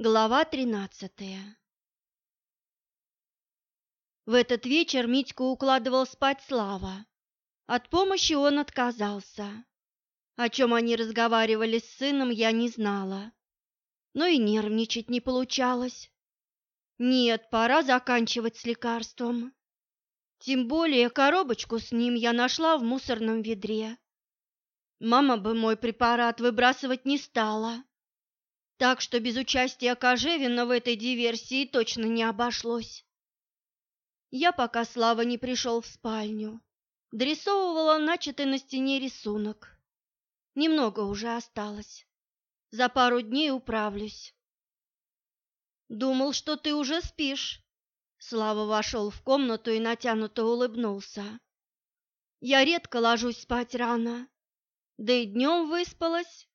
Глава тринадцатая В этот вечер Митьку укладывал спать Слава. От помощи он отказался. О чем они разговаривали с сыном, я не знала. Но и нервничать не получалось. Нет, пора заканчивать с лекарством. Тем более коробочку с ним я нашла в мусорном ведре. Мама бы мой препарат выбрасывать не стала. Так что без участия Кожевина в этой диверсии точно не обошлось. Я, пока Слава не пришел в спальню, дорисовывала начатый на стене рисунок. Немного уже осталось. За пару дней управлюсь. Думал, что ты уже спишь. Слава вошел в комнату и натянуто улыбнулся. Я редко ложусь спать рано, да и днем выспалась,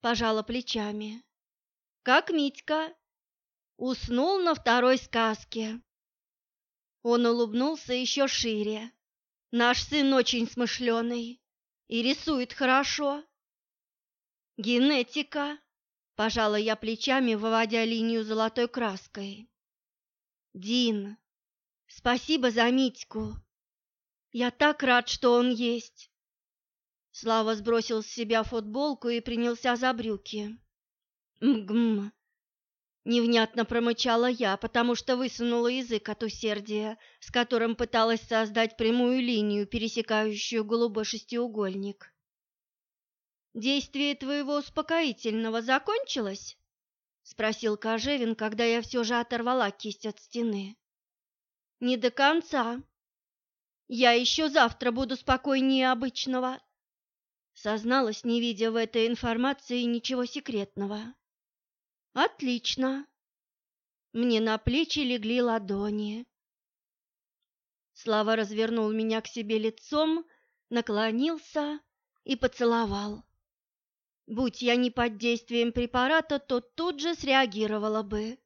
пожала плечами. Как Митька. Уснул на второй сказке. Он улыбнулся еще шире. Наш сын очень смышленый и рисует хорошо. Генетика, пожала я плечами, выводя линию золотой краской. Дин, спасибо за Митьку. Я так рад, что он есть. Слава сбросил с себя футболку и принялся за брюки. «Мгм!» Невнятно промычала я, потому что высунула язык от усердия, с которым пыталась создать прямую линию, пересекающую голубой шестиугольник. «Действие твоего успокоительного закончилось?» — спросил Кожевин, когда я все же оторвала кисть от стены. «Не до конца. Я еще завтра буду спокойнее обычного», — созналась, не видя в этой информации ничего секретного. Отлично. Мне на плечи легли ладони. Слава развернул меня к себе лицом, наклонился и поцеловал. Будь я не под действием препарата, то тут же среагировала бы.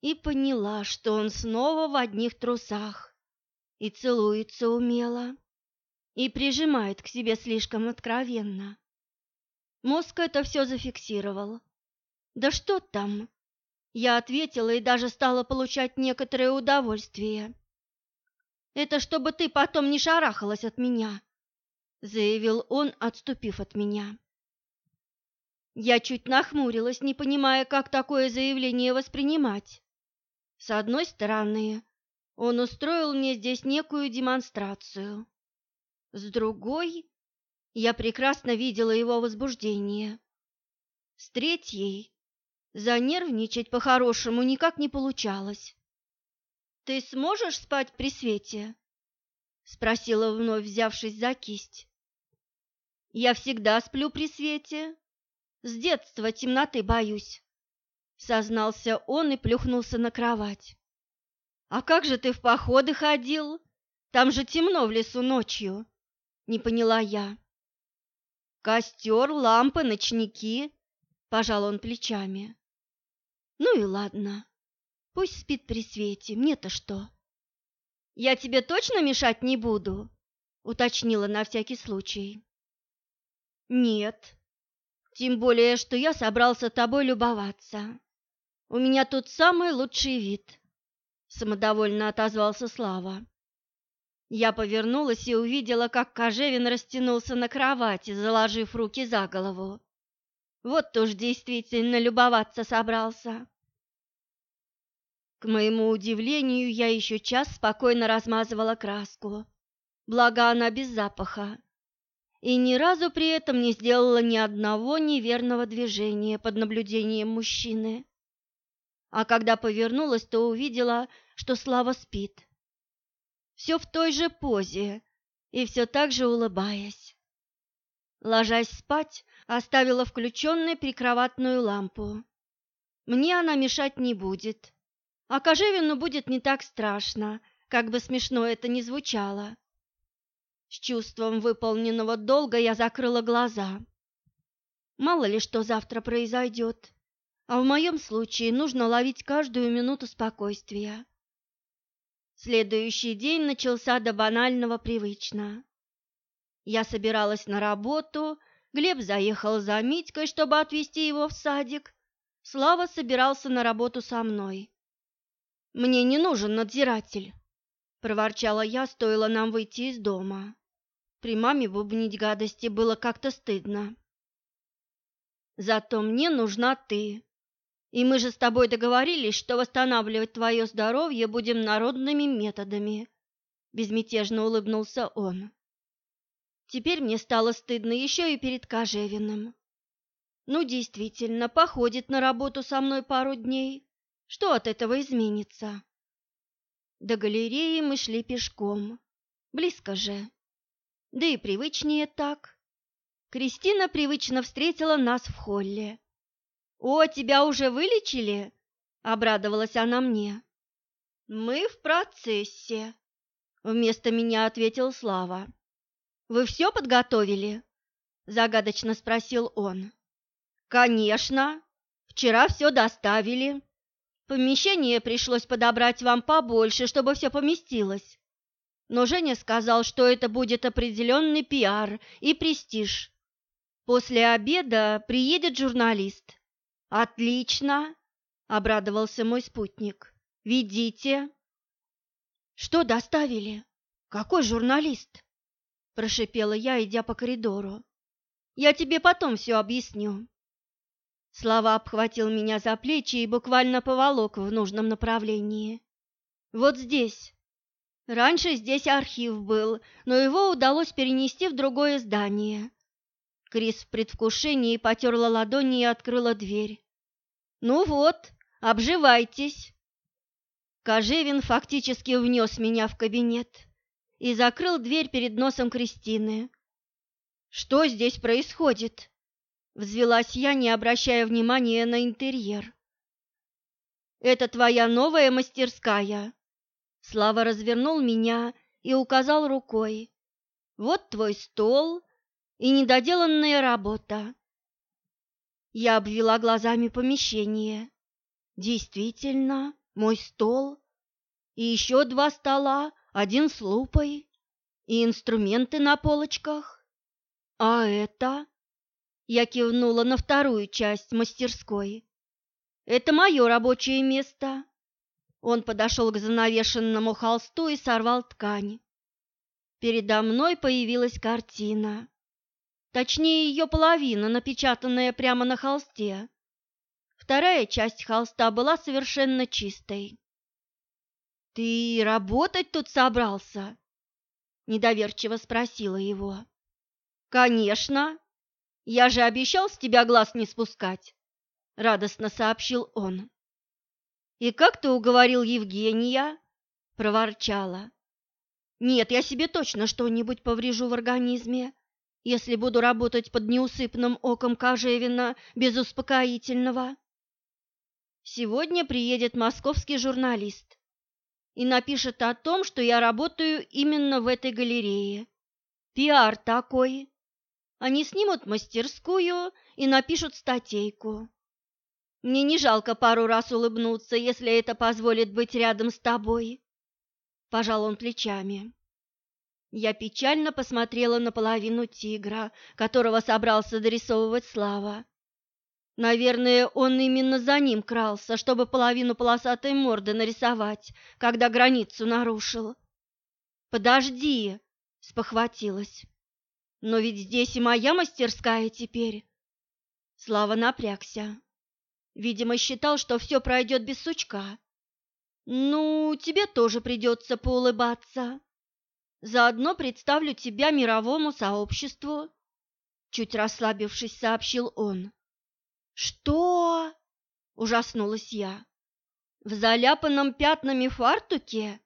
И поняла, что он снова в одних трусах и целуется умело, и прижимает к себе слишком откровенно. Мозг это все зафиксировал да что там? Я ответила и даже стала получать некоторое удовольствие. Это чтобы ты потом не шарахалась от меня, заявил он, отступив от меня. Я чуть нахмурилась, не понимая, как такое заявление воспринимать. С одной стороны, он устроил мне здесь некую демонстрацию. С другой, я прекрасно видела его возбуждение. С третьей, Занервничать по-хорошему никак не получалось. «Ты сможешь спать при свете?» — спросила вновь, взявшись за кисть. «Я всегда сплю при свете. С детства темноты боюсь», — сознался он и плюхнулся на кровать. «А как же ты в походы ходил? Там же темно в лесу ночью», — не поняла я. «Костер, лампы, ночники», — пожал он плечами. Ну и ладно. Пусть спит при свете, мне-то что? Я тебе точно мешать не буду, уточнила на всякий случай. Нет. Тем более, что я собрался тобой любоваться. У меня тут самый лучший вид, самодовольно отозвался Слава. Я повернулась и увидела, как Кожевин растянулся на кровати, заложив руки за голову. Вот уж действительно любоваться собрался. К моему удивлению, я еще час спокойно размазывала краску, благо она без запаха, и ни разу при этом не сделала ни одного неверного движения под наблюдением мужчины. А когда повернулась, то увидела, что Слава спит. Все в той же позе и все так же улыбаясь. Ложась спать, оставила включенной прикроватную лампу. Мне она мешать не будет, а Кожевину будет не так страшно, как бы смешно это ни звучало. С чувством выполненного долга я закрыла глаза. Мало ли что завтра произойдет, а в моем случае нужно ловить каждую минуту спокойствия. Следующий день начался до банального привычно. Я собиралась на работу, Глеб заехал за Митькой, чтобы отвезти его в садик. Слава собирался на работу со мной. «Мне не нужен надзиратель», — проворчала я, стоило нам выйти из дома. При маме бубнить гадости было как-то стыдно. «Зато мне нужна ты. И мы же с тобой договорились, что восстанавливать твое здоровье будем народными методами», — безмятежно улыбнулся он. Теперь мне стало стыдно еще и перед Кожевиным. Ну, действительно, походит на работу со мной пару дней. Что от этого изменится? До галереи мы шли пешком. Близко же. Да и привычнее так. Кристина привычно встретила нас в холле. «О, тебя уже вылечили?» — обрадовалась она мне. «Мы в процессе», — вместо меня ответил Слава. «Вы все подготовили?» — загадочно спросил он. Конечно. Вчера все доставили. Помещение пришлось подобрать вам побольше, чтобы все поместилось. Но Женя сказал, что это будет определенный пиар и престиж. После обеда приедет журналист. Отлично, обрадовался мой спутник. Ведите. Что доставили? Какой журналист? Прошипела я, идя по коридору. Я тебе потом все объясню. Слава обхватил меня за плечи и буквально поволок в нужном направлении. Вот здесь. Раньше здесь архив был, но его удалось перенести в другое здание. Крис в предвкушении потерла ладони и открыла дверь. «Ну вот, обживайтесь!» Кожевин фактически внес меня в кабинет и закрыл дверь перед носом Кристины. «Что здесь происходит?» Взвелась я, не обращая внимания на интерьер. «Это твоя новая мастерская?» Слава развернул меня и указал рукой. «Вот твой стол и недоделанная работа». Я обвела глазами помещение. Действительно, мой стол и еще два стола, один с лупой и инструменты на полочках. А это я кивнула на вторую часть мастерской. «Это мое рабочее место». Он подошел к занавешенному холсту и сорвал ткань. Передо мной появилась картина. Точнее, ее половина, напечатанная прямо на холсте. Вторая часть холста была совершенно чистой. «Ты работать тут собрался?» – недоверчиво спросила его. «Конечно!» Я же обещал с тебя глаз не спускать, радостно сообщил он. И как ты уговорил Евгения? проворчала. Нет, я себе точно что-нибудь поврежу в организме, если буду работать под неусыпным оком Кожевина без успокоительного. Сегодня приедет московский журналист и напишет о том, что я работаю именно в этой галерее. Пиар такой. Они снимут мастерскую и напишут статейку. Мне не жалко пару раз улыбнуться, если это позволит быть рядом с тобой. Пожал он плечами. Я печально посмотрела на половину тигра, которого собрался дорисовывать Слава. Наверное, он именно за ним крался, чтобы половину полосатой морды нарисовать, когда границу нарушил. «Подожди!» — спохватилась. Но ведь здесь и моя мастерская теперь. Слава напрягся. Видимо, считал, что все пройдет без сучка. Ну, тебе тоже придется поулыбаться. Заодно представлю тебя мировому сообществу. Чуть расслабившись, сообщил он. Что? Ужаснулась я. В заляпанном пятнами фартуке?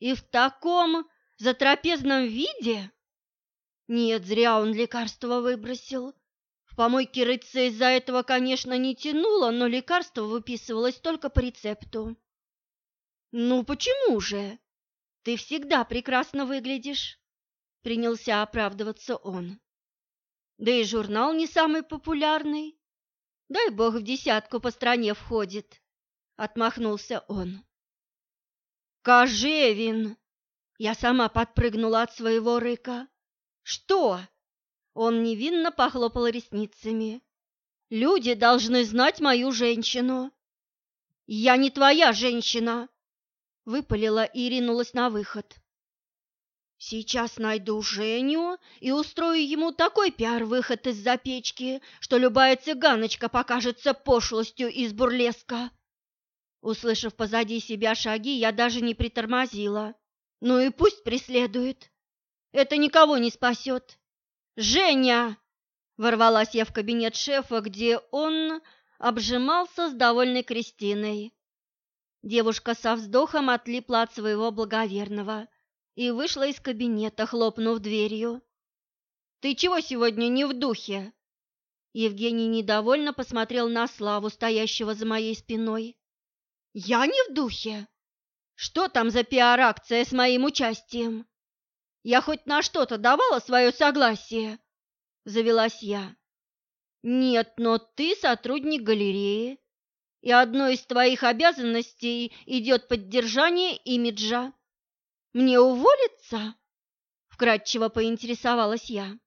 И в таком затрапезном виде? Нет, зря он лекарство выбросил. В помойке рыться из-за этого, конечно, не тянуло, но лекарство выписывалось только по рецепту. «Ну почему же? Ты всегда прекрасно выглядишь», — принялся оправдываться он. «Да и журнал не самый популярный. Дай бог в десятку по стране входит», — отмахнулся он. «Кожевин!» Я сама подпрыгнула от своего рыка. «Что?» Он невинно похлопал ресницами. Люди должны знать мою женщину. Я не твоя женщина, выпалила и ринулась на выход. Сейчас найду Женю и устрою ему такой пиар-выход из-за печки, что любая цыганочка покажется пошлостью из бурлеска. Услышав позади себя шаги, я даже не притормозила. Ну и пусть преследует. Это никого не спасет. «Женя!» – ворвалась я в кабинет шефа, где он обжимался с довольной Кристиной. Девушка со вздохом отлипла от своего благоверного и вышла из кабинета, хлопнув дверью. «Ты чего сегодня не в духе?» Евгений недовольно посмотрел на Славу, стоящего за моей спиной. «Я не в духе? Что там за пиар-акция с моим участием? Я хоть на что-то давала свое согласие?» Завелась я. «Нет, но ты сотрудник галереи, и одной из твоих обязанностей идет поддержание имиджа. Мне уволиться? Вкратчиво поинтересовалась я.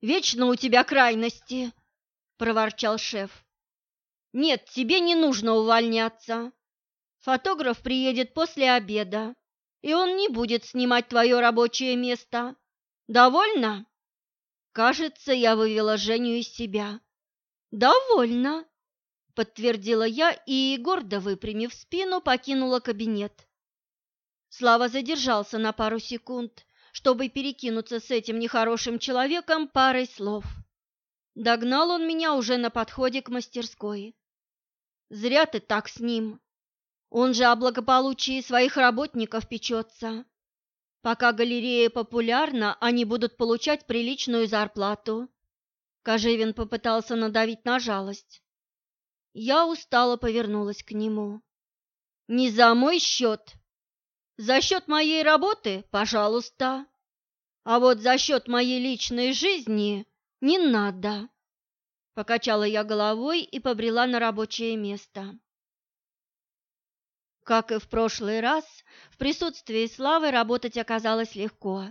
Вечно у тебя крайности, проворчал шеф. Нет, тебе не нужно увольняться. Фотограф приедет после обеда, и он не будет снимать твое рабочее место. Довольно? Кажется, я вывела Женю из себя. Довольно, подтвердила я и, гордо выпрямив спину, покинула кабинет. Слава задержался на пару секунд, чтобы перекинуться с этим нехорошим человеком парой слов. Догнал он меня уже на подходе к мастерской. «Зря ты так с ним. Он же о благополучии своих работников печется. Пока галерея популярна, они будут получать приличную зарплату». Кожевин попытался надавить на жалость. Я устало повернулась к нему. «Не за мой счет!» За счет моей работы, пожалуйста. А вот за счет моей личной жизни не надо. Покачала я головой и побрела на рабочее место. Как и в прошлый раз, в присутствии Славы работать оказалось легко.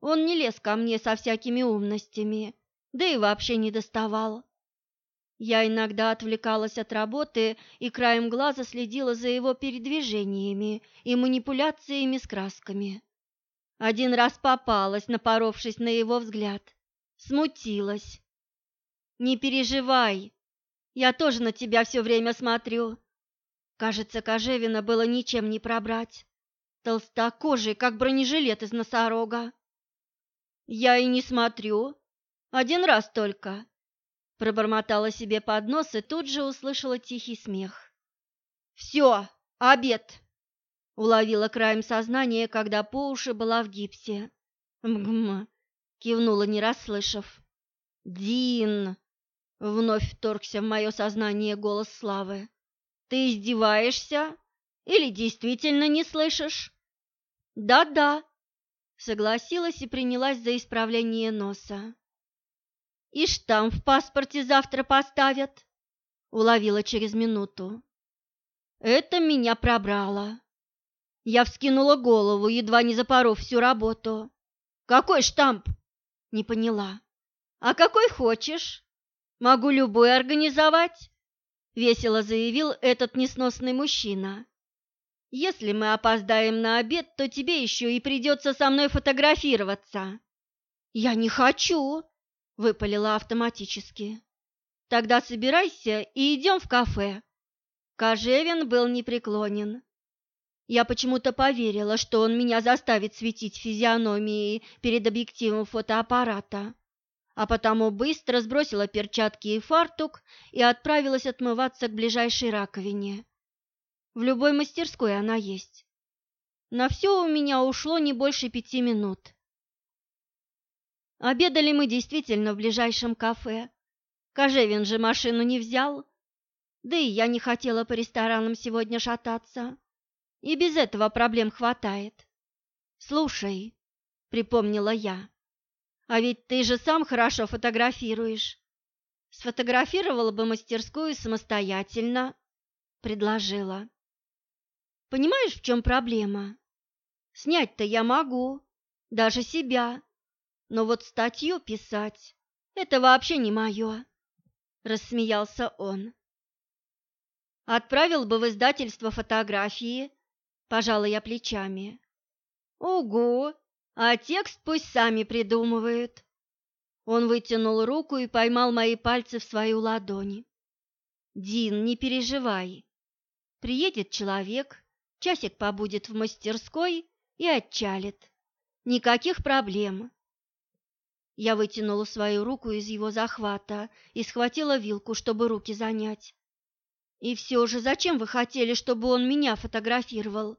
Он не лез ко мне со всякими умностями, да и вообще не доставал. Я иногда отвлекалась от работы и краем глаза следила за его передвижениями и манипуляциями с красками. Один раз попалась, напоровшись на его взгляд. Смутилась. «Не переживай, я тоже на тебя все время смотрю». Кажется, Кожевина было ничем не пробрать. Толстокожий, как бронежилет из носорога. «Я и не смотрю. Один раз только», Пробормотала себе под нос и тут же услышала тихий смех. «Все, обед!» Уловила краем сознания, когда по уши была в гипсе. «Мгм!» — кивнула, не расслышав. «Дин!» — вновь вторгся в мое сознание голос Славы. «Ты издеваешься? Или действительно не слышишь?» «Да-да», — согласилась и принялась за исправление носа. И штамп в паспорте завтра поставят, уловила через минуту. Это меня пробрало. Я вскинула голову, едва не запоров всю работу. Какой штамп? Не поняла. А какой хочешь? Могу любой организовать, весело заявил этот несносный мужчина. Если мы опоздаем на обед, то тебе еще и придется со мной фотографироваться. Я не хочу, выпалила автоматически. Тогда собирайся и идем в кафе. Кожевин был непреклонен. Я почему-то поверила, что он меня заставит светить физиономией перед объективом фотоаппарата, а потому быстро сбросила перчатки и фартук и отправилась отмываться к ближайшей раковине. В любой мастерской она есть. На все у меня ушло не больше пяти минут. Обедали мы действительно в ближайшем кафе. Кожевин же машину не взял. Да и я не хотела по ресторанам сегодня шататься. И без этого проблем хватает. «Слушай», — припомнила я, — «а ведь ты же сам хорошо фотографируешь. Сфотографировала бы мастерскую самостоятельно», — предложила. «Понимаешь, в чем проблема? Снять-то я могу, даже себя, но вот статью писать – это вообще не мое. рассмеялся он. Отправил бы в издательство фотографии, пожала я плечами. Угу, а текст пусть сами придумывают. Он вытянул руку и поймал мои пальцы в свою ладони. Дин, не переживай. Приедет человек, часик побудет в мастерской и отчалит. Никаких проблем. Я вытянула свою руку из его захвата и схватила вилку, чтобы руки занять. И все же, зачем вы хотели, чтобы он меня фотографировал?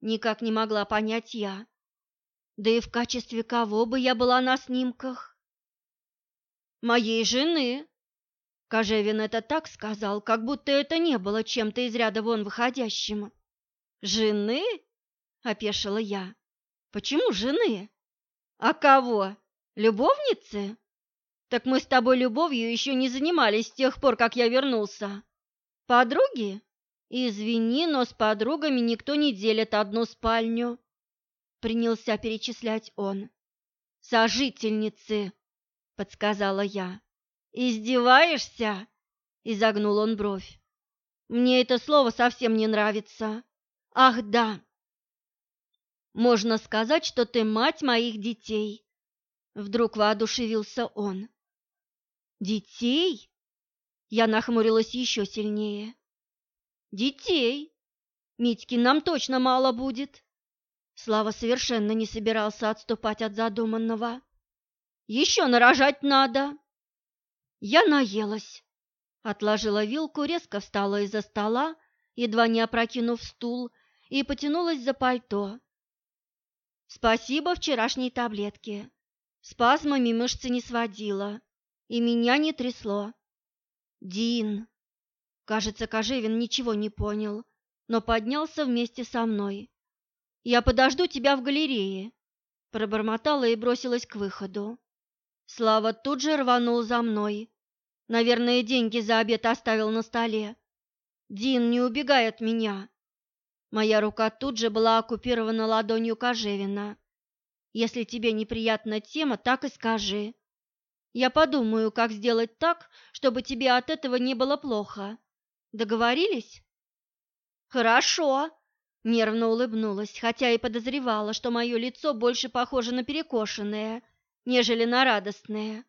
Никак не могла понять я. Да и в качестве кого бы я была на снимках? Моей жены. Кожевин это так сказал, как будто это не было чем-то из ряда вон выходящим. Жены? опешила я. Почему жены? А кого? Любовницы? Так мы с тобой любовью еще не занимались с тех пор, как я вернулся. Подруги? Извини, но с подругами никто не делит одну спальню. Принялся перечислять он. Сожительницы, подсказала я. Издеваешься? Изогнул он бровь. Мне это слово совсем не нравится. Ах, да. Можно сказать, что ты мать моих детей. Вдруг воодушевился он. Детей? Я нахмурилась еще сильнее. Детей. Митьки нам точно мало будет. Слава совершенно не собирался отступать от задуманного. Еще нарожать надо. Я наелась. Отложила вилку, резко встала из-за стола, едва не опрокинув стул, и потянулась за пальто. Спасибо вчерашней таблетке. Спазмами мышцы не сводила, и меня не трясло. Дин. Кажется, Кожевин ничего не понял, но поднялся вместе со мной. Я подожду тебя в галерее, пробормотала и бросилась к выходу. Слава тут же рванул за мной. Наверное, деньги за обед оставил на столе. Дин, не убегай от меня. Моя рука тут же была оккупирована ладонью Кожевина. Если тебе неприятна тема, так и скажи. Я подумаю, как сделать так, чтобы тебе от этого не было плохо. Договорились? Хорошо, нервно улыбнулась, хотя и подозревала, что мое лицо больше похоже на перекошенное, нежели на радостное.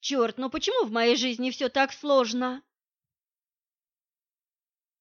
Черт, ну почему в моей жизни все так сложно?